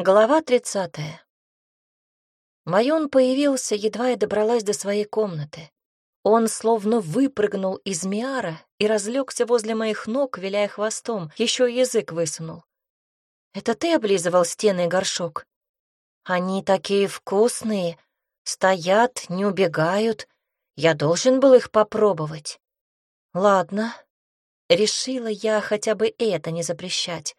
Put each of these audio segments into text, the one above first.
Глава тридцатая. Майон появился, едва я добралась до своей комнаты. Он словно выпрыгнул из миара и разлегся возле моих ног, виляя хвостом, еще язык высунул. «Это ты облизывал стены и горшок?» «Они такие вкусные, стоят, не убегают. Я должен был их попробовать». «Ладно». Решила я хотя бы это не запрещать.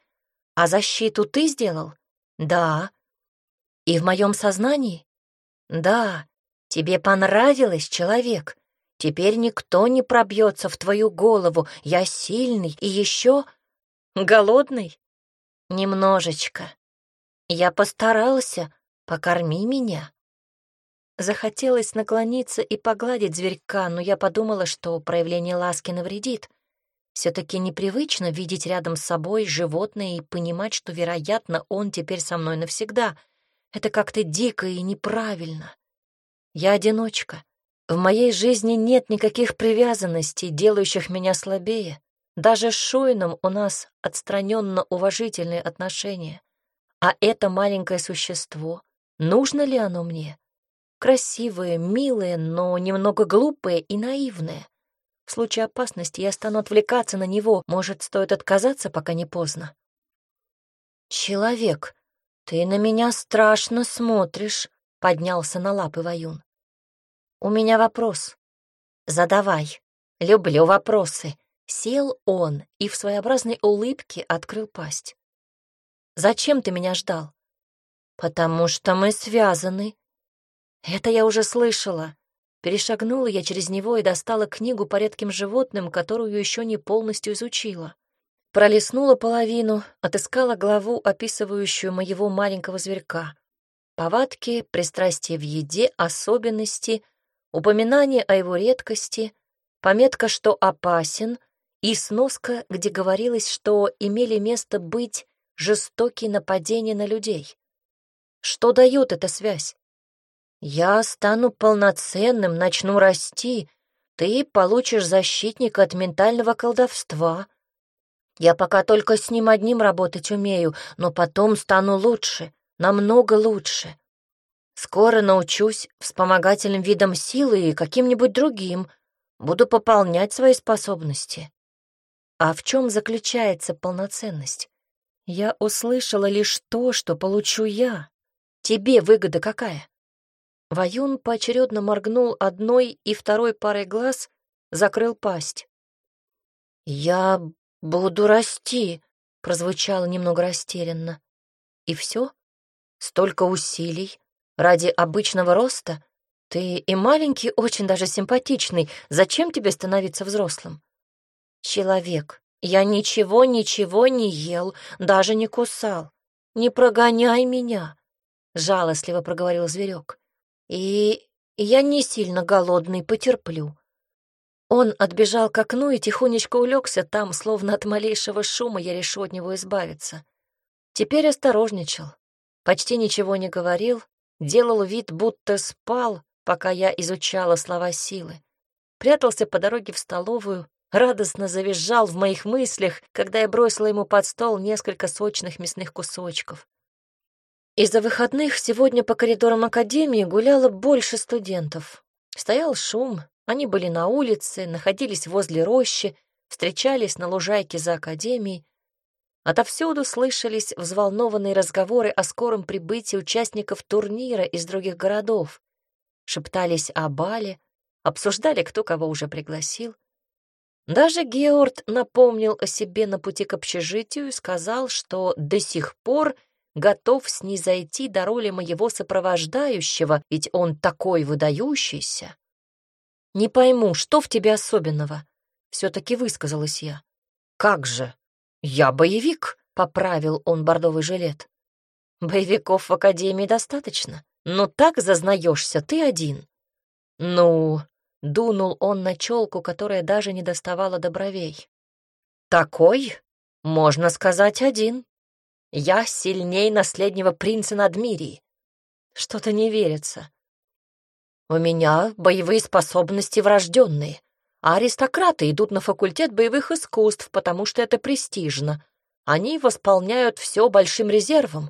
«А защиту ты сделал?» Да. И в моем сознании? Да. Тебе понравилось, человек. Теперь никто не пробьется в твою голову. Я сильный и еще голодный. Немножечко. Я постарался. Покорми меня. Захотелось наклониться и погладить зверька, но я подумала, что проявление ласки навредит. Все-таки непривычно видеть рядом с собой животное и понимать, что, вероятно, он теперь со мной навсегда. Это как-то дико и неправильно. Я одиночка. В моей жизни нет никаких привязанностей, делающих меня слабее. Даже с Шойном у нас отстраненно уважительные отношения. А это маленькое существо, нужно ли оно мне? Красивое, милое, но немного глупое и наивное. В случае опасности я стану отвлекаться на него. Может, стоит отказаться, пока не поздно. «Человек, ты на меня страшно смотришь», — поднялся на лапы Ваюн. «У меня вопрос. Задавай. Люблю вопросы». Сел он и в своеобразной улыбке открыл пасть. «Зачем ты меня ждал?» «Потому что мы связаны». «Это я уже слышала. Перешагнула я через него и достала книгу по редким животным, которую еще не полностью изучила. Пролистнула половину, отыскала главу, описывающую моего маленького зверька. Повадки, пристрастия в еде, особенности, упоминание о его редкости, пометка, что опасен, и сноска, где говорилось, что имели место быть жестокие нападения на людей. Что дает эта связь? Я стану полноценным, начну расти. Ты получишь защитника от ментального колдовства. Я пока только с ним одним работать умею, но потом стану лучше, намного лучше. Скоро научусь вспомогательным видам силы и каким-нибудь другим. Буду пополнять свои способности. А в чем заключается полноценность? Я услышала лишь то, что получу я. Тебе выгода какая? Ваюн поочередно моргнул одной и второй парой глаз, закрыл пасть. «Я буду расти», — прозвучало немного растерянно. «И все? Столько усилий ради обычного роста? Ты и маленький, очень даже симпатичный. Зачем тебе становиться взрослым?» «Человек, я ничего-ничего не ел, даже не кусал. Не прогоняй меня», — жалостливо проговорил зверек. И я не сильно голодный, потерплю. Он отбежал к окну и тихонечко улегся там, словно от малейшего шума я решу от него избавиться. Теперь осторожничал, почти ничего не говорил, делал вид, будто спал, пока я изучала слова силы. Прятался по дороге в столовую, радостно завизжал в моих мыслях, когда я бросила ему под стол несколько сочных мясных кусочков. Из-за выходных сегодня по коридорам академии гуляло больше студентов. Стоял шум, они были на улице, находились возле рощи, встречались на лужайке за академией. Отовсюду слышались взволнованные разговоры о скором прибытии участников турнира из других городов. Шептались о бале, обсуждали, кто кого уже пригласил. Даже Георд напомнил о себе на пути к общежитию и сказал, что до сих пор — готов снизойти до роли моего сопровождающего, ведь он такой выдающийся. Не пойму, что в тебе особенного? Все-таки высказалась я. Как же? Я боевик, поправил он бордовый жилет. Боевиков в академии достаточно, но так зазнаешься ты один. Ну, дунул он на челку, которая даже не доставала до бровей. Такой, можно сказать, один. Я сильней наследнего принца Надмирии. Что-то не верится. У меня боевые способности врожденные, а аристократы идут на факультет боевых искусств, потому что это престижно. Они восполняют все большим резервом.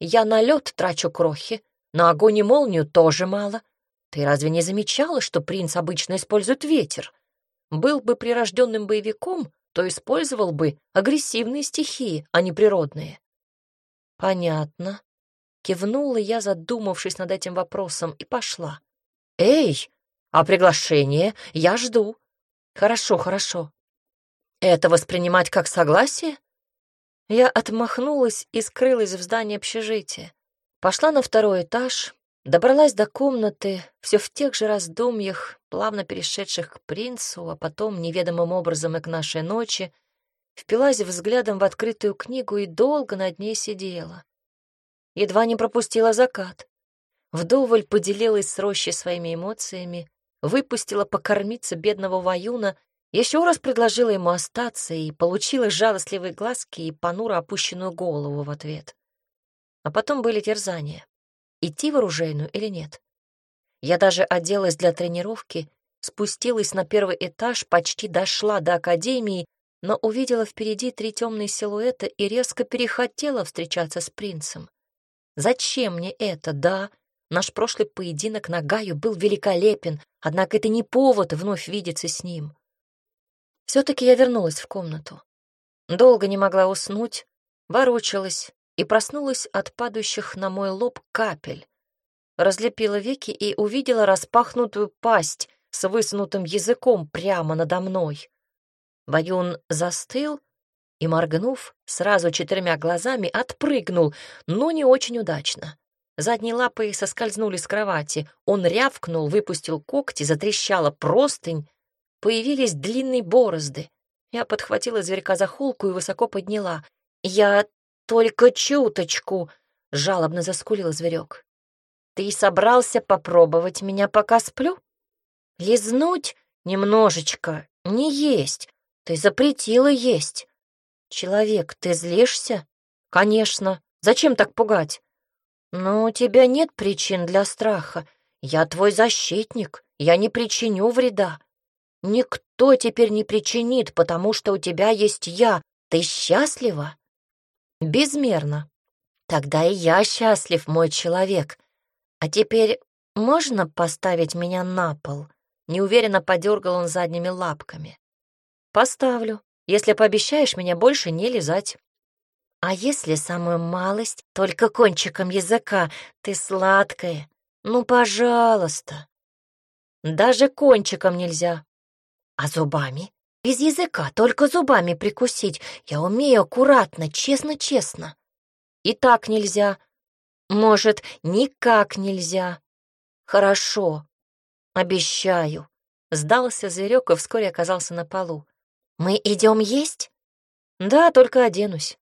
Я на лед трачу крохи, на огонь и молнию тоже мало. Ты разве не замечала, что принц обычно использует ветер? Был бы прирожденным боевиком, то использовал бы агрессивные стихии, а не природные. Понятно. Кивнула я, задумавшись над этим вопросом, и пошла. Эй, а приглашение я жду. Хорошо, хорошо. Это воспринимать как согласие? Я отмахнулась и скрылась в здании общежития. Пошла на второй этаж, добралась до комнаты, все в тех же раздумьях, плавно перешедших к принцу, а потом неведомым образом и к нашей ночи, впилась взглядом в открытую книгу и долго над ней сидела. Едва не пропустила закат. Вдоволь поделилась с рощей своими эмоциями, выпустила покормиться бедного воюна, еще раз предложила ему остаться и получила жалостливые глазки и понуро опущенную голову в ответ. А потом были терзания. Идти в оружейную или нет? Я даже оделась для тренировки, спустилась на первый этаж, почти дошла до академии, но увидела впереди три темные силуэта и резко перехотела встречаться с принцем. Зачем мне это? Да, наш прошлый поединок на Гаю был великолепен, однако это не повод вновь видеться с ним. Все-таки я вернулась в комнату. Долго не могла уснуть, ворочалась и проснулась от падающих на мой лоб капель. Разлепила веки и увидела распахнутую пасть с высунутым языком прямо надо мной. Баюн застыл и, моргнув, сразу четырьмя глазами отпрыгнул, но не очень удачно. Задние лапы соскользнули с кровати. Он рявкнул, выпустил когти, затрещала простынь. Появились длинные борозды. Я подхватила зверька за холку и высоко подняла. «Я только чуточку!» — жалобно заскулил зверек. «Ты собрался попробовать меня, пока сплю? Лизнуть немножечко, не есть. Ты запретила есть. Человек, ты злишься? Конечно. Зачем так пугать? Но у тебя нет причин для страха. Я твой защитник. Я не причиню вреда. Никто теперь не причинит, потому что у тебя есть я. Ты счастлива? Безмерно. Тогда и я счастлив, мой человек. А теперь можно поставить меня на пол? Неуверенно подергал он задними лапками. Поставлю, если пообещаешь меня больше не лизать. А если самую малость, только кончиком языка, ты сладкая? Ну, пожалуйста. Даже кончиком нельзя. А зубами? Без языка, только зубами прикусить. Я умею аккуратно, честно-честно. И так нельзя. Может, никак нельзя. Хорошо. Обещаю. Сдался зверек и вскоре оказался на полу. Мы идем есть? Да, только оденусь.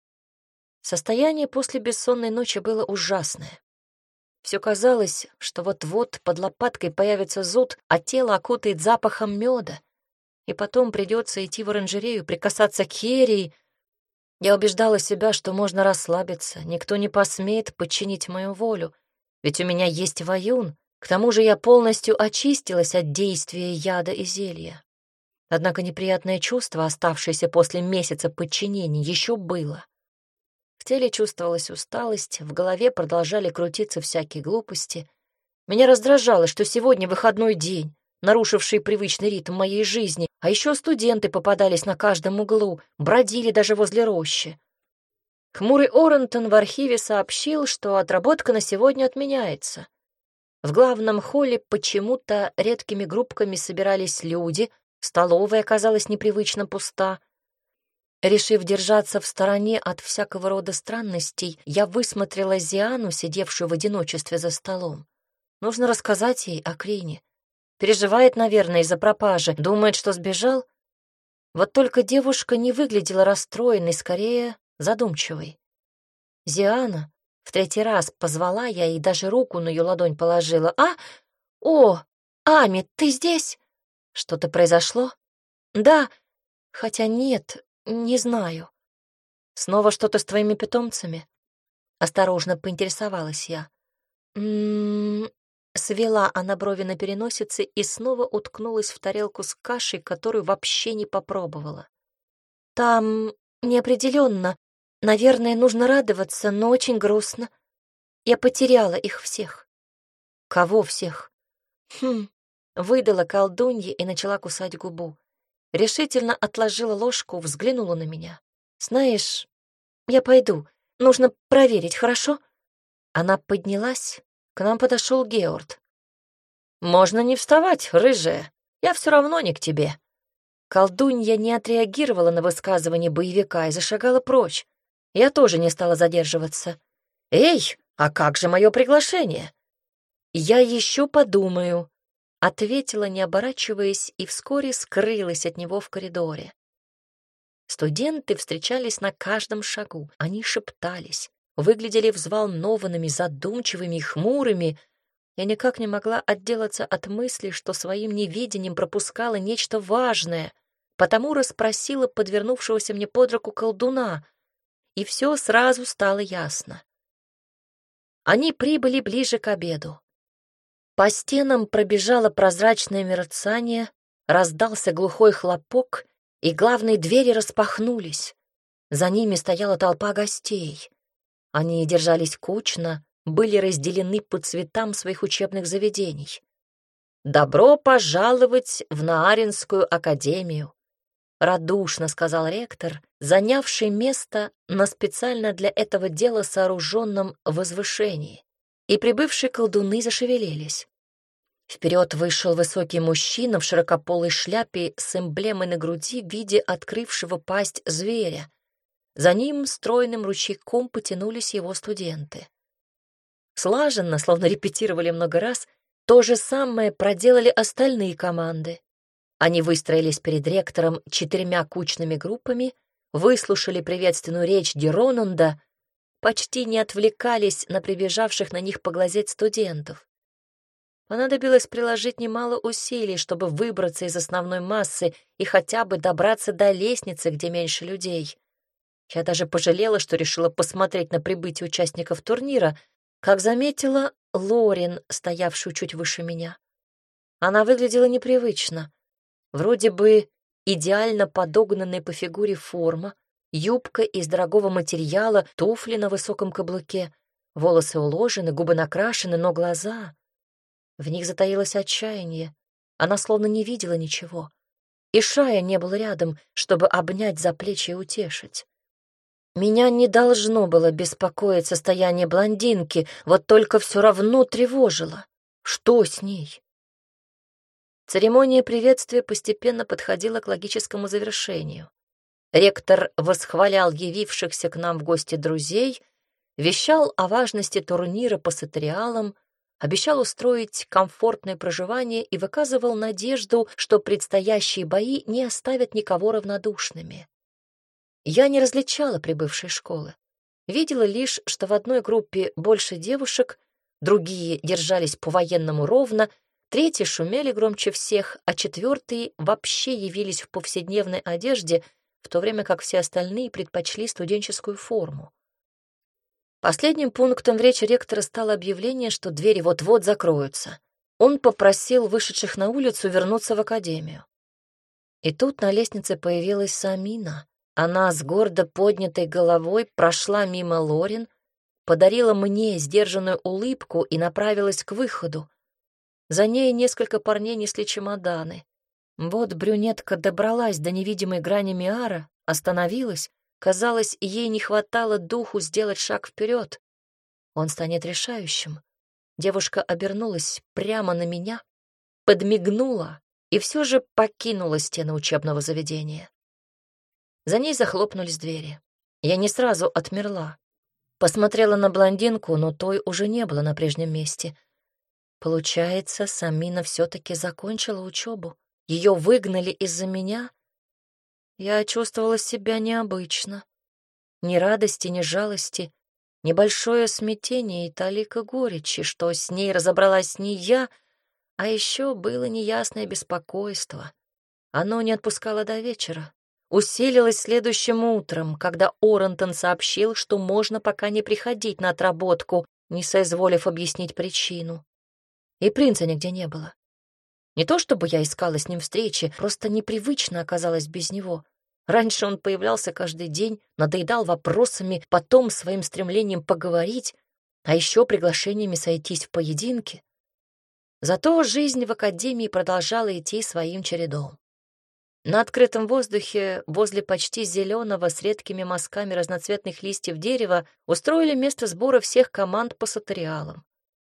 Состояние после бессонной ночи было ужасное. Все казалось, что вот-вот под лопаткой появится зуд, а тело окутает запахом меда и потом придется идти в оранжерею, прикасаться к Херии. Я убеждала себя, что можно расслабиться, никто не посмеет подчинить мою волю, ведь у меня есть воюн, к тому же я полностью очистилась от действия яда и зелья. Однако неприятное чувство, оставшееся после месяца подчинения, еще было. В теле чувствовалась усталость, в голове продолжали крутиться всякие глупости. Меня раздражало, что сегодня выходной день, нарушивший привычный ритм моей жизни, а еще студенты попадались на каждом углу, бродили даже возле рощи. Хмурый Орентон в архиве сообщил, что отработка на сегодня отменяется. В главном холле почему-то редкими группками собирались люди, столовая оказалась непривычно пуста. Решив держаться в стороне от всякого рода странностей, я высмотрела Зиану, сидевшую в одиночестве за столом. Нужно рассказать ей о Крине. Переживает, наверное, из-за пропажи, думает, что сбежал. Вот только девушка не выглядела расстроенной, скорее задумчивой. Зиана в третий раз позвала я и даже руку на ее ладонь положила. «А? О, Ами, ты здесь?» «Что-то произошло?» «Да, хотя нет, не знаю». «Снова что-то с твоими питомцами?» Осторожно поинтересовалась я. «М -м, Свела она брови на переносице и снова уткнулась в тарелку с кашей, которую вообще не попробовала. «Там неопределенно. Наверное, нужно радоваться, но очень грустно. Я потеряла их всех. Кого всех? Хм, выдала колдунья и начала кусать губу. Решительно отложила ложку, взглянула на меня. Знаешь, я пойду. Нужно проверить, хорошо? Она поднялась. К нам подошел Георд. «Можно не вставать, рыжая. Я все равно не к тебе». Колдунья не отреагировала на высказывание боевика и зашагала прочь. Я тоже не стала задерживаться. «Эй, а как же мое приглашение?» «Я еще подумаю», — ответила, не оборачиваясь, и вскоре скрылась от него в коридоре. Студенты встречались на каждом шагу, они шептались, выглядели взволнованными, задумчивыми и хмурыми. Я никак не могла отделаться от мысли, что своим невидением пропускала нечто важное, потому расспросила подвернувшегося мне под руку колдуна, и все сразу стало ясно. Они прибыли ближе к обеду. По стенам пробежало прозрачное мерцание, раздался глухой хлопок, и главные двери распахнулись. За ними стояла толпа гостей. Они держались кучно, были разделены по цветам своих учебных заведений. «Добро пожаловать в Нааринскую академию», — радушно сказал ректор, занявший место на специально для этого дела сооруженном возвышении. И прибывшие колдуны зашевелились. Вперед вышел высокий мужчина в широкополой шляпе с эмблемой на груди в виде открывшего пасть зверя. За ним стройным ручейком потянулись его студенты. Слаженно, словно репетировали много раз, то же самое проделали остальные команды. Они выстроились перед ректором четырьмя кучными группами, выслушали приветственную речь Геронунда, почти не отвлекались на прибежавших на них поглазеть студентов. Понадобилось приложить немало усилий, чтобы выбраться из основной массы и хотя бы добраться до лестницы, где меньше людей. Я даже пожалела, что решила посмотреть на прибытие участников турнира, как заметила Лорин, стоявшую чуть выше меня. Она выглядела непривычно. Вроде бы идеально подогнанная по фигуре форма, юбка из дорогого материала, туфли на высоком каблуке, волосы уложены, губы накрашены, но глаза... В них затаилось отчаяние. Она словно не видела ничего. И Шая не был рядом, чтобы обнять за плечи и утешить. Меня не должно было беспокоить состояние блондинки, вот только все равно тревожило. Что с ней? Церемония приветствия постепенно подходила к логическому завершению. Ректор восхвалял явившихся к нам в гости друзей, вещал о важности турнира по сатериалам, обещал устроить комфортное проживание и выказывал надежду, что предстоящие бои не оставят никого равнодушными. Я не различала прибывшей школы. Видела лишь, что в одной группе больше девушек, другие держались по-военному ровно, третьи шумели громче всех, а четвертые вообще явились в повседневной одежде, в то время как все остальные предпочли студенческую форму. Последним пунктом в речи ректора стало объявление, что двери вот-вот закроются. Он попросил вышедших на улицу вернуться в академию. И тут на лестнице появилась Самина. Она с гордо поднятой головой прошла мимо Лорин, подарила мне сдержанную улыбку и направилась к выходу. За ней несколько парней несли чемоданы. Вот брюнетка добралась до невидимой грани Миара, остановилась, Казалось, ей не хватало духу сделать шаг вперед. Он станет решающим. Девушка обернулась прямо на меня, подмигнула и все же покинула стены учебного заведения. За ней захлопнулись двери. Я не сразу отмерла. Посмотрела на блондинку, но той уже не было на прежнем месте. Получается, Самина все-таки закончила учебу. Ее выгнали из-за меня, я чувствовала себя необычно. Ни радости, ни жалости, небольшое смятение и талика горечи, что с ней разобралась не я, а еще было неясное беспокойство. Оно не отпускало до вечера. Усилилось следующим утром, когда Орентон сообщил, что можно пока не приходить на отработку, не соизволив объяснить причину. И принца нигде не было. Не то чтобы я искала с ним встречи, просто непривычно оказалось без него. Раньше он появлялся каждый день, надоедал вопросами, потом своим стремлением поговорить. а еще приглашениями сойтись в поединке. Зато жизнь в академии продолжала идти своим чередом. На открытом воздухе, возле почти зеленого с редкими мазками разноцветных листьев дерева, устроили место сбора всех команд по сатериалам.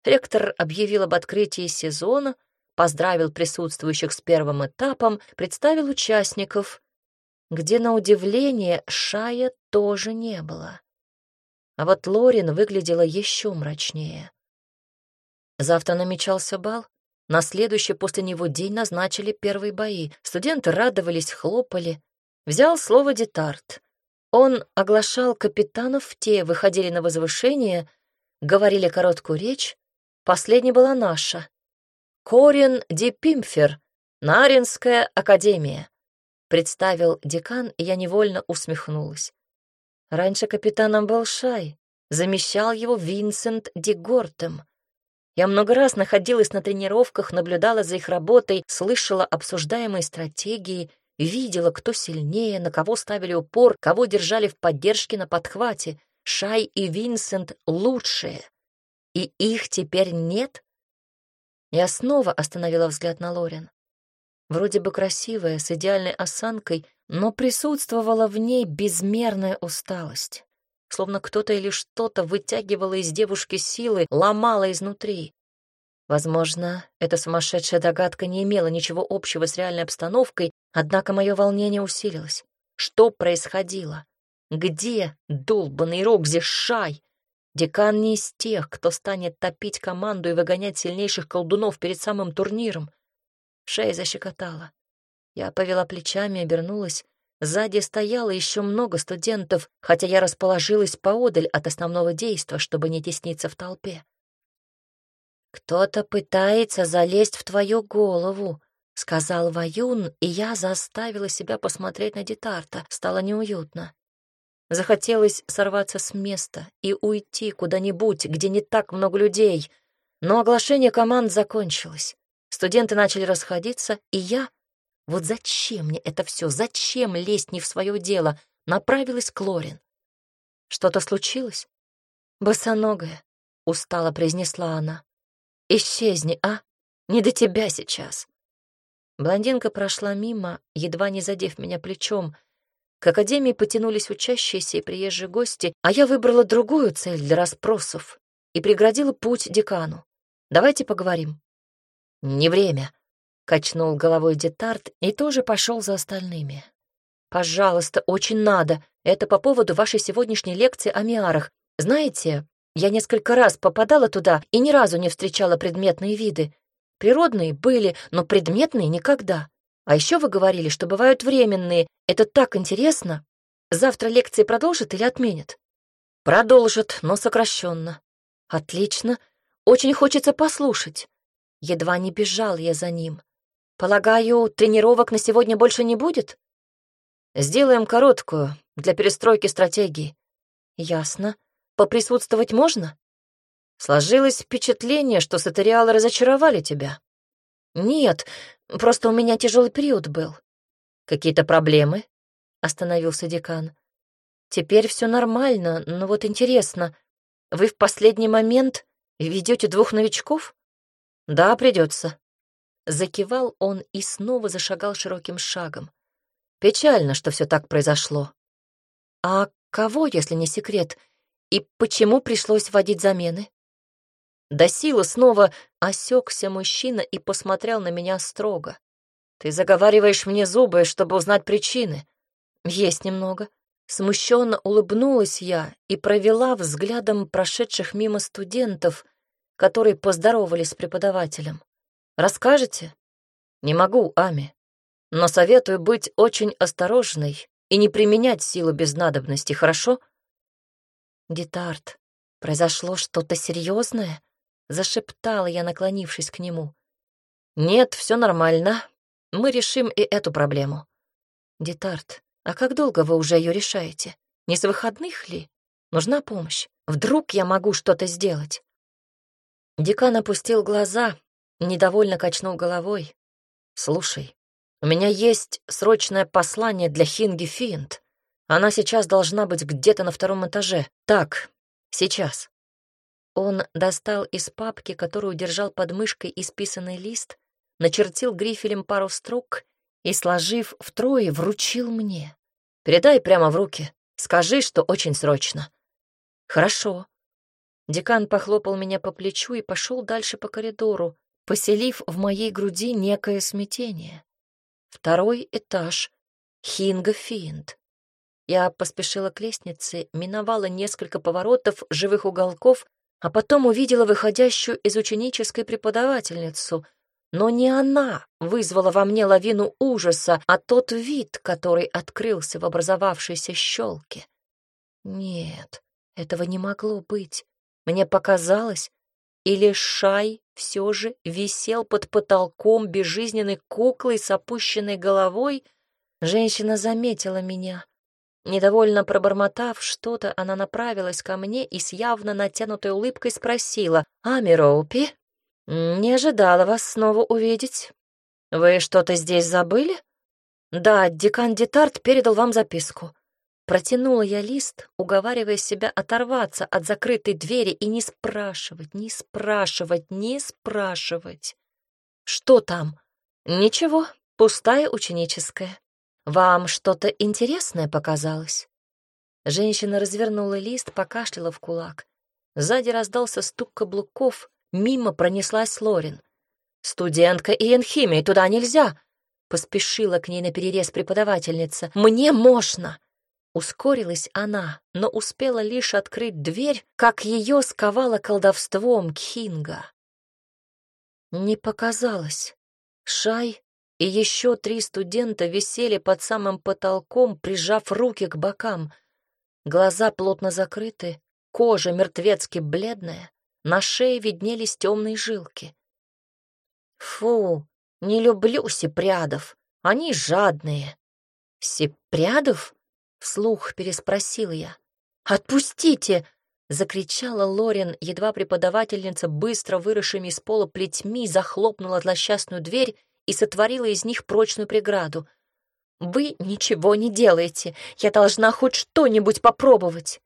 Ректор объявил об открытии сезона, поздравил присутствующих с первым этапом, представил участников, где, на удивление, Шая тоже не было. А вот Лорин выглядела еще мрачнее. Завтра намечался бал. На следующий после него день назначили первые бои. Студенты радовались, хлопали. Взял слово Детарт. Он оглашал капитанов, те выходили на возвышение, говорили короткую речь. Последней была наша. Корин Ди Пимфер, Наринская академия. Представил декан, и я невольно усмехнулась. Раньше капитаном был Шай, замещал его Винсент Ди Гортем. Я много раз находилась на тренировках, наблюдала за их работой, слышала обсуждаемые стратегии, видела, кто сильнее, на кого ставили упор, кого держали в поддержке на подхвате. Шай и Винсент лучшие. И их теперь нет? Я снова остановила взгляд на Лорен. Вроде бы красивая, с идеальной осанкой, но присутствовала в ней безмерная усталость словно кто-то или что-то вытягивало из девушки силы, ломало изнутри. Возможно, эта сумасшедшая догадка не имела ничего общего с реальной обстановкой, однако мое волнение усилилось. Что происходило? Где долбанный Рокзи Шай? Декан не из тех, кто станет топить команду и выгонять сильнейших колдунов перед самым турниром. Шея защекотала. Я повела плечами, обернулась. Сзади стояло еще много студентов, хотя я расположилась поодаль от основного действа, чтобы не тесниться в толпе. «Кто-то пытается залезть в твою голову», — сказал Ваюн, и я заставила себя посмотреть на Детарта. Стало неуютно. Захотелось сорваться с места и уйти куда-нибудь, где не так много людей. Но оглашение команд закончилось. Студенты начали расходиться, и я вот зачем мне это все? Зачем лезть не в свое дело? Направилась к Лорин. Что-то случилось? Босоногая, устало произнесла она. Исчезни, а? Не до тебя сейчас. Блондинка прошла мимо, едва не задев меня плечом. К академии потянулись учащиеся и приезжие гости, а я выбрала другую цель для расспросов и преградила путь декану. Давайте поговорим. Не время, Качнул головой Детарт и тоже пошел за остальными. «Пожалуйста, очень надо. Это по поводу вашей сегодняшней лекции о миарах. Знаете, я несколько раз попадала туда и ни разу не встречала предметные виды. Природные были, но предметные никогда. А еще вы говорили, что бывают временные. Это так интересно. Завтра лекции продолжат или отменят? Продолжат, но сокращенно. Отлично. Очень хочется послушать. Едва не бежал я за ним. Полагаю, тренировок на сегодня больше не будет? Сделаем короткую, для перестройки стратегии. Ясно. Поприсутствовать можно? Сложилось впечатление, что сатериалы разочаровали тебя. Нет, просто у меня тяжелый период был. Какие-то проблемы? Остановился декан. Теперь все нормально, но вот интересно, вы в последний момент ведете двух новичков? Да, придется. Закивал он и снова зашагал широким шагом. Печально, что все так произошло. А кого, если не секрет, и почему пришлось вводить замены? До силы снова осекся мужчина и посмотрел на меня строго. Ты заговариваешь мне зубы, чтобы узнать причины. Есть немного. Смущенно улыбнулась я и провела взглядом прошедших мимо студентов, которые поздоровались с преподавателем. Расскажете? Не могу, Ами. Но советую быть очень осторожной и не применять силу без надобности, хорошо? Гитард, произошло что-то серьезное? Зашептала я, наклонившись к нему. Нет, все нормально. Мы решим и эту проблему. Детарт, а как долго вы уже ее решаете? Не с выходных ли? Нужна помощь. Вдруг я могу что-то сделать? Декан опустил глаза, Недовольно качнул головой. «Слушай, у меня есть срочное послание для Хинги Финт. Она сейчас должна быть где-то на втором этаже. Так, сейчас». Он достал из папки, которую держал под мышкой исписанный лист, начертил грифелем пару строк и, сложив втрое, вручил мне. «Передай прямо в руки. Скажи, что очень срочно». «Хорошо». Декан похлопал меня по плечу и пошел дальше по коридору, поселив в моей груди некое смятение. Второй этаж. Хинга Финд. Я поспешила к лестнице, миновала несколько поворотов, живых уголков, а потом увидела выходящую из ученической преподавательницу. Но не она вызвала во мне лавину ужаса, а тот вид, который открылся в образовавшейся щелке. Нет, этого не могло быть. Мне показалось, или Шай все же висел под потолком безжизненной куклой с опущенной головой, женщина заметила меня. Недовольно пробормотав что-то, она направилась ко мне и с явно натянутой улыбкой спросила, «Ами Роупи, не ожидала вас снова увидеть. Вы что-то здесь забыли?» «Да, декан Детарт передал вам записку». Протянула я лист, уговаривая себя оторваться от закрытой двери и не спрашивать, не спрашивать, не спрашивать. «Что там?» «Ничего, пустая ученическая». «Вам что-то интересное показалось?» Женщина развернула лист, покашляла в кулак. Сзади раздался стук каблуков, мимо пронеслась Лорин. «Студентка Иенхимии, туда нельзя!» Поспешила к ней на перерез преподавательница. «Мне можно!» Ускорилась она, но успела лишь открыть дверь, как ее сковало колдовством Кхинга. Не показалось. Шай и еще три студента висели под самым потолком, прижав руки к бокам. Глаза плотно закрыты, кожа мертвецки бледная, на шее виднелись темные жилки. Фу, не люблю сипрядов, они жадные. Сипрядов? Вслух переспросил я. «Отпустите!» — закричала Лорин, едва преподавательница быстро выросшими из пола плетьми захлопнула злосчастную дверь и сотворила из них прочную преграду. «Вы ничего не делаете. Я должна хоть что-нибудь попробовать».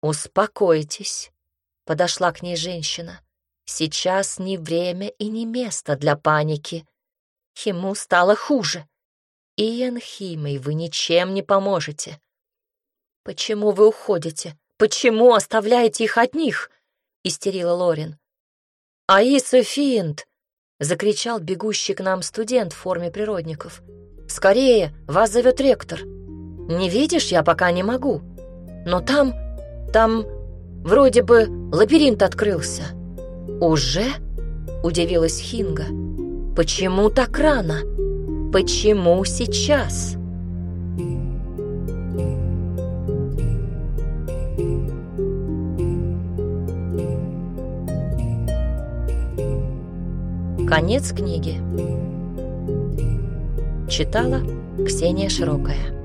«Успокойтесь», — подошла к ней женщина. «Сейчас не время и не место для паники. Ему стало хуже. Иэн Химой вы ничем не поможете». «Почему вы уходите? Почему оставляете их одних?» — истерила Лорин. «Аиса Финт!» Закричал бегущий к нам студент в форме природников. «Скорее, вас зовет ректор. Не видишь, я пока не могу. Но там, там вроде бы лабиринт открылся». «Уже?» — удивилась Хинга. «Почему так рано? Почему сейчас?» Конец книги. Читала Ксения Широкая.